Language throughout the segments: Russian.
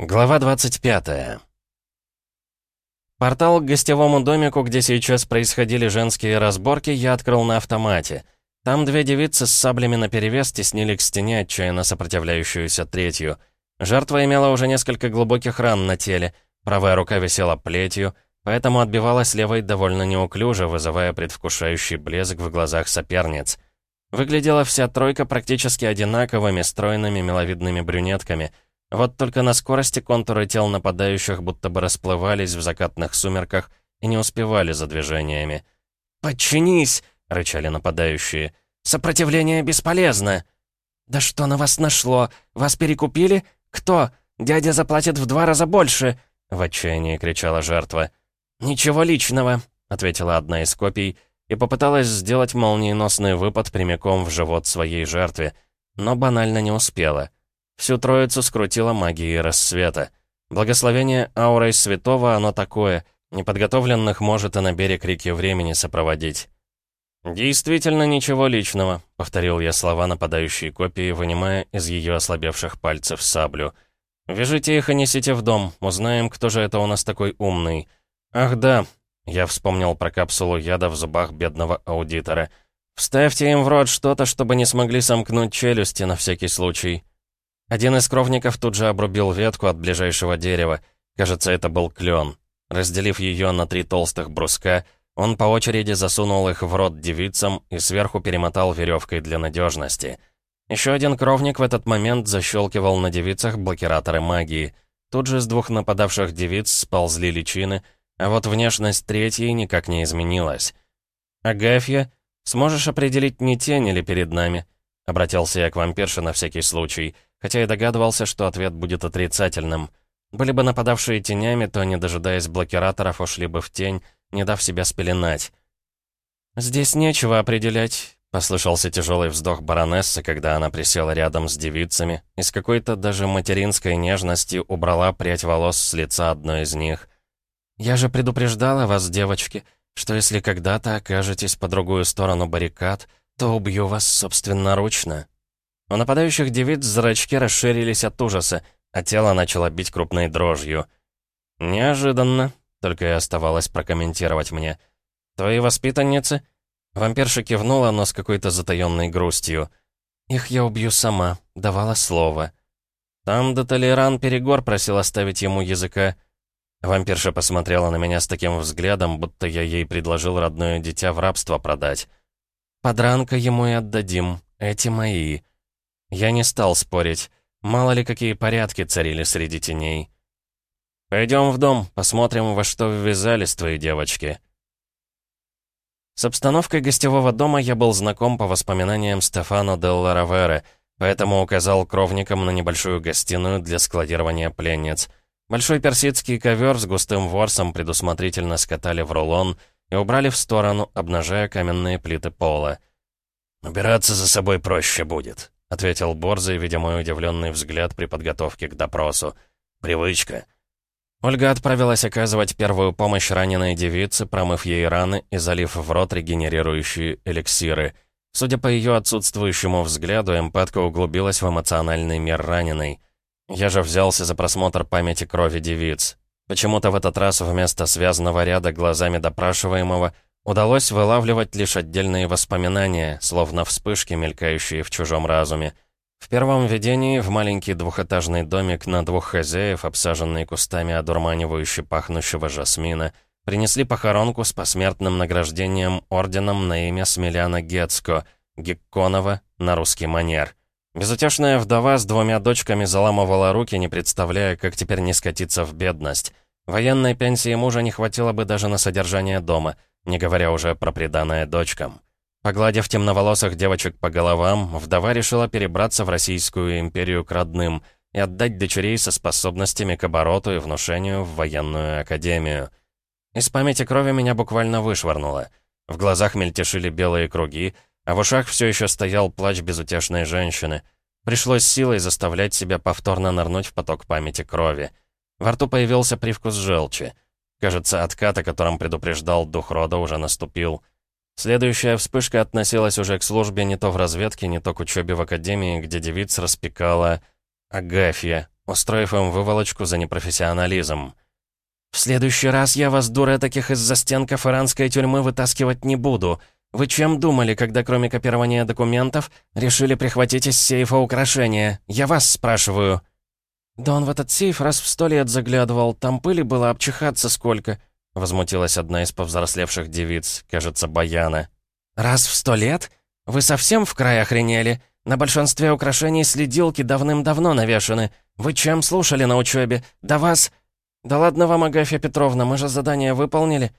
Глава 25 Портал к гостевому домику, где сейчас происходили женские разборки, я открыл на автомате. Там две девицы с саблями наперевес теснили к стене отчаянно сопротивляющуюся третью. Жертва имела уже несколько глубоких ран на теле, правая рука висела плетью, поэтому отбивалась левой довольно неуклюже, вызывая предвкушающий блеск в глазах соперниц. Выглядела вся тройка практически одинаковыми, стройными, миловидными брюнетками — вот только на скорости контуры тел нападающих будто бы расплывались в закатных сумерках и не успевали за движениями. «Подчинись!» — рычали нападающие. «Сопротивление бесполезно!» «Да что на вас нашло? Вас перекупили? Кто? Дядя заплатит в два раза больше!» — в отчаянии кричала жертва. «Ничего личного», — ответила одна из копий и попыталась сделать молниеносный выпад прямиком в живот своей жертве, но банально не успела. Всю троицу скрутила магией рассвета. Благословение аурой святого оно такое, неподготовленных может и на берег реки времени сопроводить. «Действительно ничего личного», — повторил я слова нападающей копии, вынимая из ее ослабевших пальцев саблю. «Вяжите их и несите в дом, узнаем, кто же это у нас такой умный». «Ах да», — я вспомнил про капсулу яда в зубах бедного аудитора. «Вставьте им в рот что-то, чтобы не смогли сомкнуть челюсти на всякий случай». Один из кровников тут же обрубил ветку от ближайшего дерева. Кажется, это был клен. Разделив ее на три толстых бруска, он по очереди засунул их в рот девицам и сверху перемотал веревкой для надежности. Еще один кровник в этот момент защелкивал на девицах блокираторы магии. Тут же с двух нападавших девиц сползли личины, а вот внешность третьей никак не изменилась. «Агафья, сможешь определить, не тень или перед нами?» Обратился я к вампирше на всякий случай — хотя и догадывался, что ответ будет отрицательным. Были бы нападавшие тенями, то, не дожидаясь блокираторов, ушли бы в тень, не дав себя спеленать. «Здесь нечего определять», — послышался тяжелый вздох баронессы, когда она присела рядом с девицами и с какой-то даже материнской нежностью убрала прядь волос с лица одной из них. «Я же предупреждала вас, девочки, что если когда-то окажетесь по другую сторону баррикад, то убью вас собственноручно». У нападающих девиц зрачки расширились от ужаса, а тело начало бить крупной дрожью. «Неожиданно», — только и оставалось прокомментировать мне. «Твои воспитанницы?» Вампирша кивнула, но с какой-то затаённой грустью. «Их я убью сама», — давала слово. «Там Деталеран Перегор просил оставить ему языка». Вампирша посмотрела на меня с таким взглядом, будто я ей предложил родное дитя в рабство продать. «Подранка ему и отдадим. Эти мои». Я не стал спорить. Мало ли какие порядки царили среди теней. «Пойдем в дом, посмотрим, во что ввязались твои девочки». С обстановкой гостевого дома я был знаком по воспоминаниям Стефано Делла Равера, поэтому указал кровникам на небольшую гостиную для складирования пленниц. Большой персидский ковер с густым ворсом предусмотрительно скатали в рулон и убрали в сторону, обнажая каменные плиты пола. «Убираться за собой проще будет», — ответил Борзый, видя мой удивленный взгляд при подготовке к допросу. «Привычка». Ольга отправилась оказывать первую помощь раненой девице, промыв ей раны и залив в рот регенерирующие эликсиры. Судя по ее отсутствующему взгляду, эмпатка углубилась в эмоциональный мир раненой. Я же взялся за просмотр памяти крови девиц. Почему-то в этот раз вместо связанного ряда глазами допрашиваемого — Удалось вылавливать лишь отдельные воспоминания, словно вспышки, мелькающие в чужом разуме. В первом видении в маленький двухэтажный домик на двух хозяев, обсаженный кустами одурманивающе пахнущего жасмина, принесли похоронку с посмертным награждением орденом на имя Смеляна Гецко, Гекконова, на русский манер. Безутешная вдова с двумя дочками заламывала руки, не представляя, как теперь не скатиться в бедность. Военной пенсии мужа не хватило бы даже на содержание дома — не говоря уже про преданное дочкам. Погладив темноволосых девочек по головам, вдова решила перебраться в Российскую империю к родным и отдать дочерей со способностями к обороту и внушению в военную академию. Из памяти крови меня буквально вышвырнуло. В глазах мельтешили белые круги, а в ушах все еще стоял плач безутешной женщины. Пришлось силой заставлять себя повторно нырнуть в поток памяти крови. Во рту появился привкус желчи — Кажется, откат, о котором предупреждал дух рода, уже наступил. Следующая вспышка относилась уже к службе не то в разведке, не то к учебе в академии, где девиц распекала Агафья, устроив им выволочку за непрофессионализм. «В следующий раз я вас, дура, таких из-за стенков иранской тюрьмы вытаскивать не буду. Вы чем думали, когда кроме копирования документов решили прихватить из сейфа украшения? Я вас спрашиваю». «Да он в этот сейф раз в сто лет заглядывал, там пыли было обчихаться сколько», возмутилась одна из повзрослевших девиц, кажется, Баяна. «Раз в сто лет? Вы совсем в край охренели? На большинстве украшений следилки давным-давно навешаны. Вы чем слушали на учебе? Да вас...» «Да ладно вам, Агафья Петровна, мы же задание выполнили».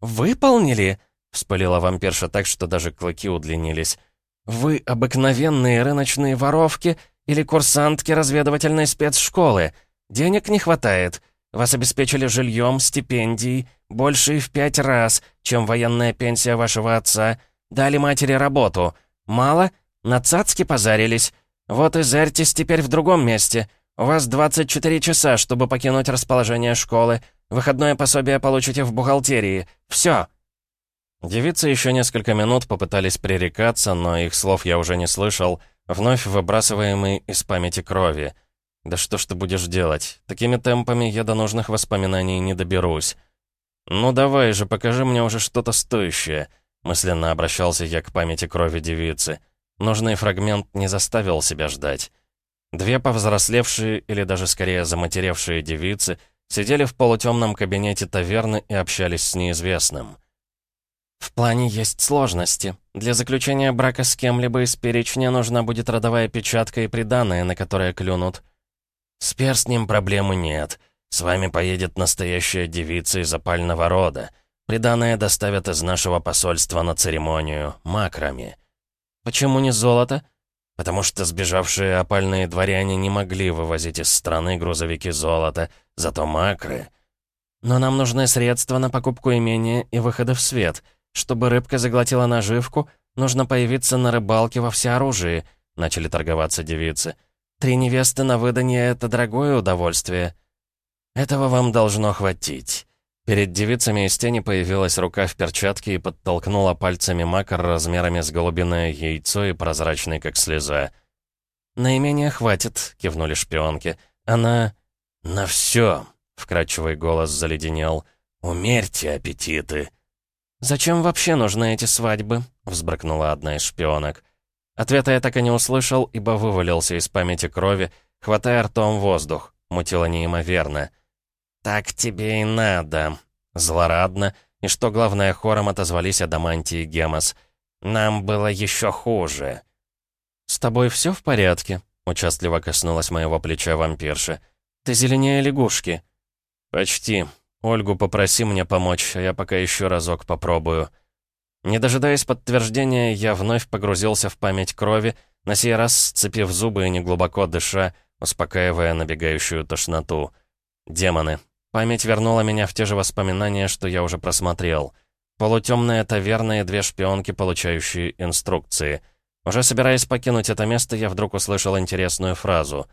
«Выполнили?» — вспылила вампирша так, что даже клыки удлинились. «Вы обыкновенные рыночные воровки или курсантки разведывательной спецшколы? Денег не хватает. Вас обеспечили жильем, стипендией, больше и в пять раз, чем военная пенсия вашего отца. Дали матери работу. Мало? На цацки позарились. Вот и зарьтесь теперь в другом месте. У вас 24 часа, чтобы покинуть расположение школы. Выходное пособие получите в бухгалтерии. Все. Девицы еще несколько минут попытались пререкаться, но их слов я уже не слышал, вновь выбрасываемые из памяти крови. Да что ж ты будешь делать? Такими темпами я до нужных воспоминаний не доберусь. «Ну давай же, покажи мне уже что-то стоящее», — мысленно обращался я к памяти крови девицы. Нужный фрагмент не заставил себя ждать. Две повзрослевшие, или даже скорее заматеревшие девицы, сидели в полутемном кабинете таверны и общались с неизвестным. «В плане есть сложности. Для заключения брака с кем-либо из перечня нужна будет родовая печатка и приданное, на которое клюнут». «С перстнем проблемы нет. С вами поедет настоящая девица из опального рода. Приданное доставят из нашего посольства на церемонию, макрами». «Почему не золото?» потому что сбежавшие опальные дворяне не могли вывозить из страны грузовики золота, зато макры. Но нам нужны средства на покупку имения и выхода в свет. Чтобы рыбка заглотила наживку, нужно появиться на рыбалке во всеоружии, начали торговаться девицы. Три невесты на выданье — это дорогое удовольствие. Этого вам должно хватить. Перед девицами из тени появилась рука в перчатке и подтолкнула пальцами макар размерами с голубиное яйцо и прозрачный, как слеза. «Наименее хватит», — кивнули шпионки. «Она...» «На все», — вкрадчивый голос заледенел. «Умерьте аппетиты». «Зачем вообще нужны эти свадьбы?» — взбрыкнула одна из шпионок. Ответа я так и не услышал, ибо вывалился из памяти крови, хватая ртом воздух. Мутило неимоверно. «Так тебе и надо», — злорадно, и что главное, хором отозвались Адаманти и Гемос. «Нам было еще хуже». «С тобой все в порядке?» — участливо коснулась моего плеча вампирша. «Ты зеленее лягушки». «Почти. Ольгу попроси мне помочь, а я пока еще разок попробую». Не дожидаясь подтверждения, я вновь погрузился в память крови, на сей раз сцепив зубы и неглубоко дыша, успокаивая набегающую тошноту. Демоны. Память вернула меня в те же воспоминания, что я уже просмотрел. Полутемная таверна и две шпионки, получающие инструкции. Уже собираясь покинуть это место, я вдруг услышал интересную фразу.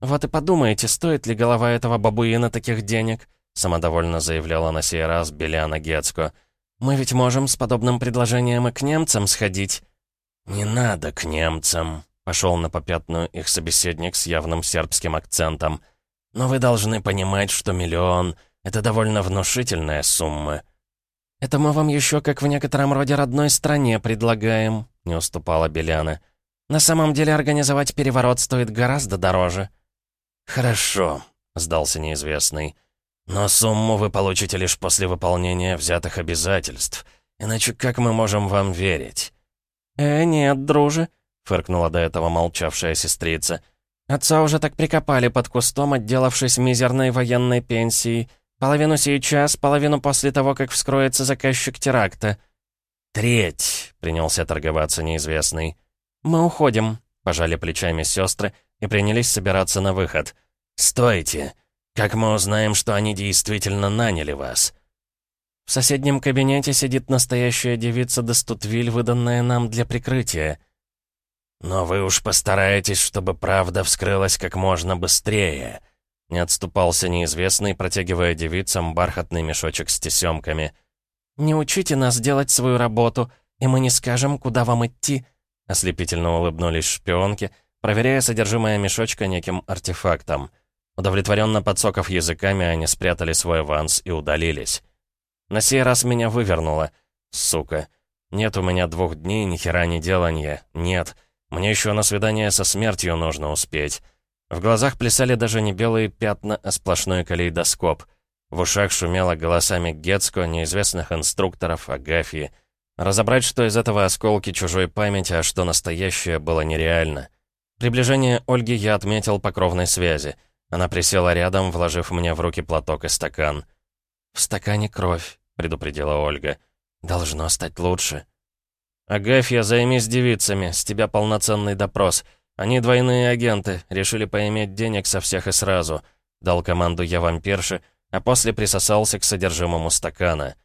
«Вот и подумайте, стоит ли голова этого бабуина таких денег?» Самодовольно заявляла на сей раз Беляна Гецко. «Мы ведь можем с подобным предложением и к немцам сходить». «Не надо к немцам», — пошел на попятную их собеседник с явным сербским акцентом. Но вы должны понимать, что миллион — это довольно внушительная сумма». «Это мы вам еще как в некотором роде родной стране предлагаем», — не уступала Беляна. «На самом деле организовать переворот стоит гораздо дороже». «Хорошо», — сдался неизвестный. «Но сумму вы получите лишь после выполнения взятых обязательств. Иначе как мы можем вам верить?» «Э, нет, друже», — фыркнула до этого молчавшая сестрица. Отца уже так прикопали под кустом, отделавшись мизерной военной пенсией. Половину сейчас, половину после того, как вскроется заказчик теракта. «Треть», — принялся торговаться неизвестный. «Мы уходим», — пожали плечами сестры и принялись собираться на выход. «Стойте! Как мы узнаем, что они действительно наняли вас?» «В соседнем кабинете сидит настоящая девица Дестутвиль, выданная нам для прикрытия», «Но вы уж постараетесь, чтобы правда вскрылась как можно быстрее», — не отступался неизвестный, протягивая девицам бархатный мешочек с тесемками. «Не учите нас делать свою работу, и мы не скажем, куда вам идти», — ослепительно улыбнулись шпионки, проверяя содержимое мешочка неким артефактом. Удовлетворенно подсоков языками, они спрятали свой аванс и удалились. На сей раз меня вывернуло. Сука. Нет у меня двух дней ни хера не деланья. Нет. Мне еще на свидание со смертью нужно успеть. В глазах плясали даже не белые пятна, а сплошной калейдоскоп. В ушах шумело голосами Гецко, неизвестных инструкторов, Агафьи. Разобрать, что из этого осколки чужой памяти, а что настоящее, было нереально. Приближение Ольги я отметил по кровной связи. Она присела рядом, вложив мне в руки платок и стакан. «В стакане кровь», — предупредила Ольга. «Должно стать лучше». «Агафья, займись девицами, с тебя полноценный допрос. Они двойные агенты, решили поиметь денег со всех и сразу», — дал команду я вампирше, а после присосался к содержимому стакана.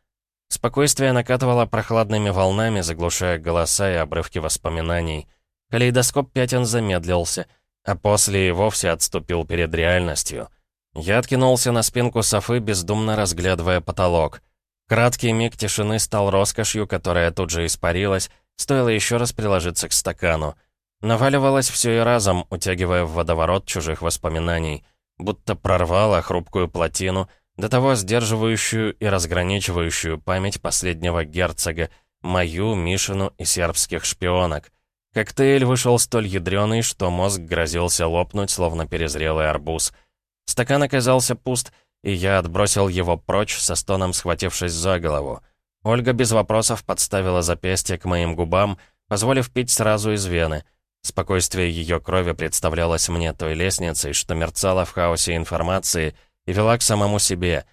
Спокойствие накатывало прохладными волнами, заглушая голоса и обрывки воспоминаний. Калейдоскоп пятен замедлился, а после и вовсе отступил перед реальностью — я откинулся на спинку софы, бездумно разглядывая потолок. Краткий миг тишины стал роскошью, которая тут же испарилась, стоило еще раз приложиться к стакану. Наваливалось все и разом, утягивая в водоворот чужих воспоминаний, будто прорвало хрупкую плотину, до того сдерживающую и разграничивающую память последнего герцога, мою, Мишину и сербских шпионок. Коктейль вышел столь ядреный, что мозг грозился лопнуть, словно перезрелый арбуз — Стакан оказался пуст, и я отбросил его прочь, со стоном схватившись за голову. Ольга без вопросов подставила запястье к моим губам, позволив пить сразу из вены. Спокойствие ее крови представлялось мне той лестницей, что мерцала в хаосе информации и вела к самому себе.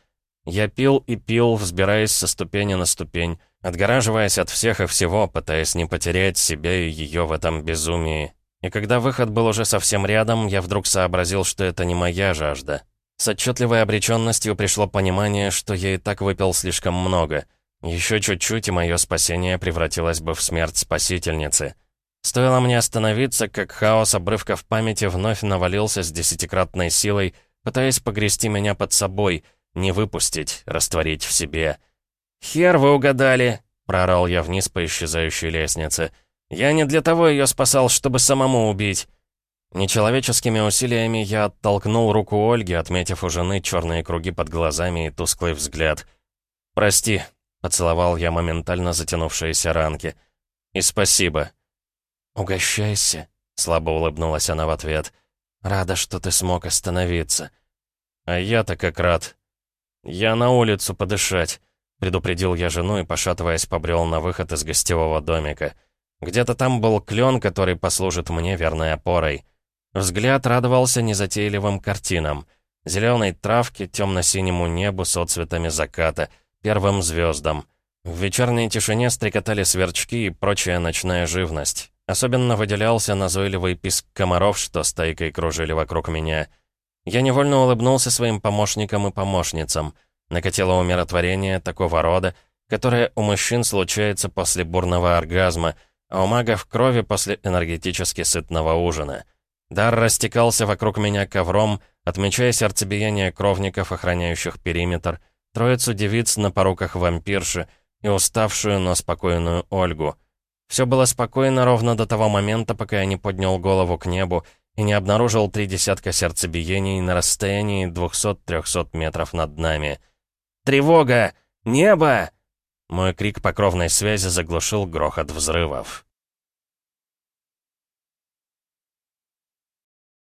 Я пил и пил, взбираясь со ступени на ступень, отгораживаясь от всех и всего, пытаясь не потерять себя и ее в этом безумии, и когда выход был уже совсем рядом, я вдруг сообразил, что это не моя жажда. С отчетливой обреченностью пришло понимание, что я и так выпил слишком много. Еще чуть-чуть, и мое спасение превратилось бы в смерть спасительницы. Стоило мне остановиться, как хаос обрывков памяти вновь навалился с десятикратной силой, пытаясь погрести меня под собой, не выпустить, растворить в себе. «Хер вы угадали!» — проорал я вниз по исчезающей лестнице — я не для того ее спасал, чтобы самому убить. Нечеловеческими усилиями я оттолкнул руку Ольги, отметив у жены черные круги под глазами и тусклый взгляд. «Прости», — поцеловал я моментально затянувшиеся ранки. «И спасибо». «Угощайся», — слабо улыбнулась она в ответ. «Рада, что ты смог остановиться». «А я-то как рад». «Я на улицу подышать», — предупредил я жену и, пошатываясь, побрел на выход из гостевого домика. Где-то там был клен, который послужит мне верной опорой. Взгляд радовался незатейливым картинам. Зеленой травке, темно-синему небу с отцветами заката, первым звездам. В вечерней тишине стрекотали сверчки и прочая ночная живность. Особенно выделялся назойливый писк комаров, что стайкой кружили вокруг меня. Я невольно улыбнулся своим помощникам и помощницам. Накатило умиротворение такого рода, которое у мужчин случается после бурного оргазма — а у мага в крови после энергетически сытного ужина. Дар растекался вокруг меня ковром, отмечая сердцебиение кровников, охраняющих периметр, троицу девиц на поруках вампирши и уставшую, но спокойную Ольгу. Все было спокойно ровно до того момента, пока я не поднял голову к небу и не обнаружил три десятка сердцебиений на расстоянии 200-300 метров над нами. «Тревога! Небо!» Мой крик по кровной связи заглушил грохот взрывов.